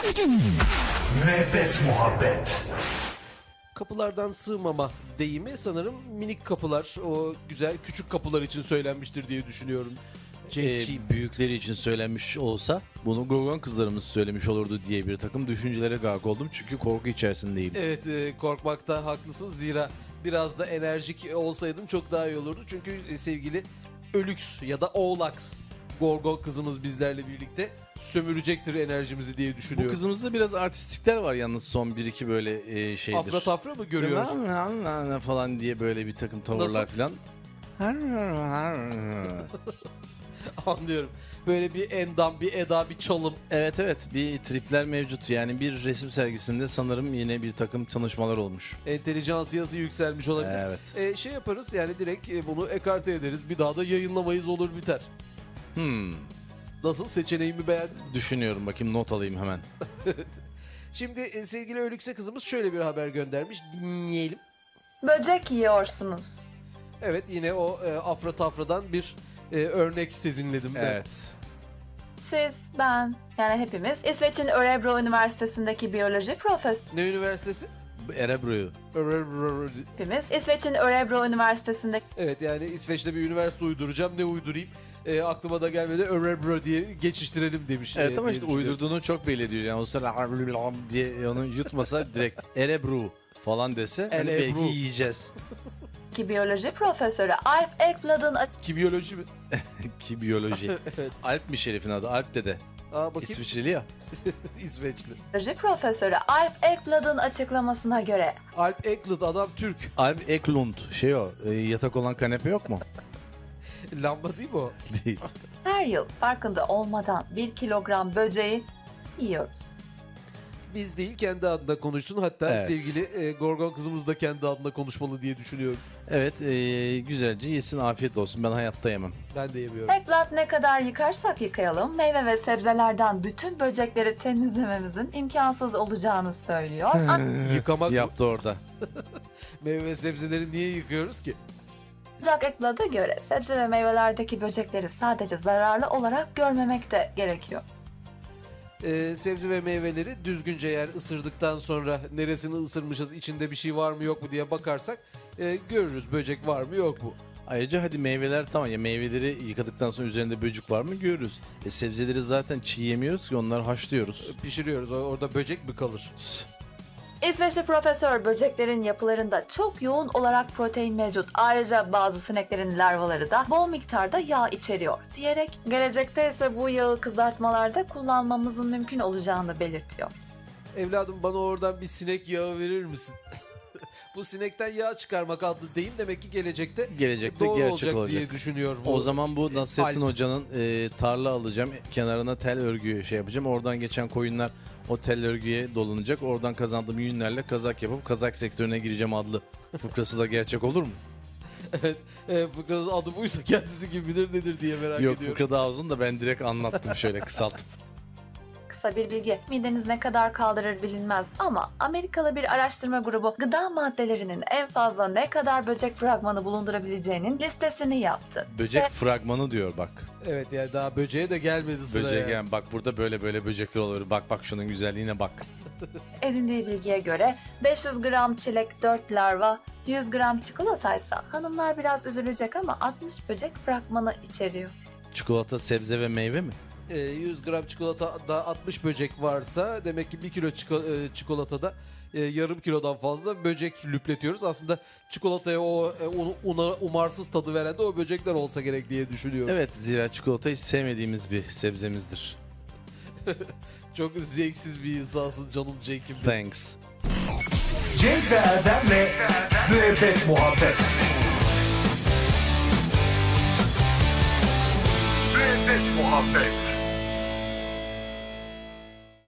Müebbet muhabbet. Kapılardan sığmama deyimi sanırım minik kapılar, o güzel küçük kapılar için söylenmiştir diye düşünüyorum. Cenk'ciğim. Ee, büyükleri için söylenmiş olsa bunu Gorgon kızlarımız söylemiş olurdu diye bir takım düşüncelere gark oldum. Çünkü korku içerisindeyim. Evet e, korkmakta haklısın zira biraz da enerjik olsaydın çok daha iyi olurdu. Çünkü e, sevgili Ölüks ya da Oğlaks Gorgon kızımız bizlerle birlikte sömürecektir enerjimizi diye Bu düşünüyorum. kızımızda biraz artistikler var yalnız son 1-2 böyle e, şeydir. Afra tafra mı görüyoruz? falan diye böyle bir takım tavırlar Nasıl? falan. Anlıyorum. Böyle bir endam, bir eda, bir çalım. Evet evet bir tripler mevcut yani bir resim sergisinde sanırım yine bir takım tanışmalar olmuş. Entelijansiyası yükselmiş olabilir. Evet. E, şey yaparız yani direkt e, bunu ekarte ederiz. Bir daha da yayınlamayız olur biter. Hmm, Nasıl seçeneğimi beğendin? düşünüyorum bakayım not alayım hemen. Şimdi e, sevgili Ölükse kızımız şöyle bir haber göndermiş. Dinleyelim. Böcek yiyorsunuz. Evet yine o e, afra tafradan bir e, örnek sezinledim. ben. Evet. Siz, ben, yani hepimiz İsveç'in Örebro Üniversitesi'ndeki biyoloji profesörü Ne üniversitesi? Erebro'yu. hepimiz İsveç'in Örebro Üniversitesi'ndeki Evet yani İsveç'te bir üniversite uyduracağım. Ne uydurayım? E, aklıma da gelmedi. Örebro diye geçiştirelim demiş. Evet e, ama diye işte düşünüyorum. uydurduğunu çok belli ediyor. Yani o sırada diye onu yutmasa direkt Erebro falan dese hani belki yiyeceğiz. biyoloji profesörü Alf Ekblad'ın Kimyoloji mi? Ki biyoloji. evet. Alp mi şerifin adı? Alp dede. Aa bakayım. İsviçreli ya. İsveçli. biyoloji profesörü Alf Ekblad'ın açıklamasına göre Alp Eklund adam Türk. Alp Eklund. Şey o. e, yatak olan kanepe yok mu? Lamba değil mi o? Değil. her yıl farkında olmadan 1 kilogram böceği yiyoruz. Biz değil kendi adına konuşsun. Hatta Evet. sevgili e, Gorgon kızımız da kendi adına konuşmalı diye düşünüyorum. Evet e, güzelce yesin afiyet olsun. Ben hayatta yemem. Ben de yemiyorum. Ekblad ne kadar yıkarsak yıkayalım meyve ve sebzelerden bütün böcekleri temizlememizin imkansız olacağını söylüyor. Yıkamak mı? Yaptı orada. Meyve ve sebzeleri niye yıkıyoruz ki? Ancak Ekblad'a göre sebze ve meyvelerdeki böcekleri sadece zararlı olarak görmemek de gerekiyor. Ee, sebze ve meyveleri düzgünce yer ısırdıktan sonra neresini ısırmışız, içinde bir şey var mı yok mu diye bakarsak e, görürüz böcek var mı yok mu. Ayrıca hadi meyveler tamam ya meyveleri yıkadıktan sonra üzerinde böcük var mı görürüz. E sebzeleri zaten çiğ yemiyoruz ki onları haşlıyoruz. Pişiriyoruz orada böcek mi kalır? İsveçli profesör böceklerin yapılarında çok yoğun olarak protein mevcut. Ayrıca bazı sineklerin larvaları da bol miktarda yağ içeriyor diyerek gelecekte ise bu yağı kızartmalarda kullanmamızın mümkün olacağını belirtiyor. Evladım bana oradan bir sinek yağı verir misin? Bu sinekten yağ çıkarmak adlı deyim demek ki gelecekte Gelecekte doğru gerçek olacak, olacak. diye düşünüyorum. O zaman bu Nasrettin Alp. Hoca'nın e, tarla alacağım. Kenarına tel örgü şey yapacağım. Oradan geçen koyunlar o tel örgüye dolanacak. Oradan kazandığım yünlerle kazak yapıp kazak sektörüne gireceğim adlı fıkrası da gerçek olur mu? Evet, e, fıkranın adı buysa kendisi bilir nedir diye merak Yok ediyorum. fıkra daha uzun da ben direkt anlattım şöyle kısaltıp. Kısa bir bilgi. Mideniz ne kadar kaldırır bilinmez ama Amerikalı bir araştırma grubu gıda maddelerinin en fazla ne kadar böcek fragmanı bulundurabileceğinin listesini yaptı. Böcek Ve fragmanı diyor bak. Evet yani daha böceğe de gelmedi sıra Böcek yani. yani bak burada böyle böyle böcekler olur. Bak bak şunun güzelliğine bak. edindiği bilgiye göre 500 gram çilek 4 larva, 100 gram çikolataysa hanımlar biraz üzülecek ama 60 böcek fragmanı içeriyor. Çikolata sebze ve meyve mi? E, 100 gram çikolatada 60 böcek varsa demek ki 1 kilo çiko- e, çikolatada e, yarım kilodan fazla böcek lüpletiyoruz. Aslında çikolataya o e, un- una- umarsız tadı veren de o böcekler olsa gerek diye düşünüyorum. Evet zira çikolata hiç sevmediğimiz bir sebzemizdir. Çok zevksiz bir insansın canım Cenk'im. Thanks. Cenk ve Erdem'le Müebbet muhabbet. Müebbet muhabbet.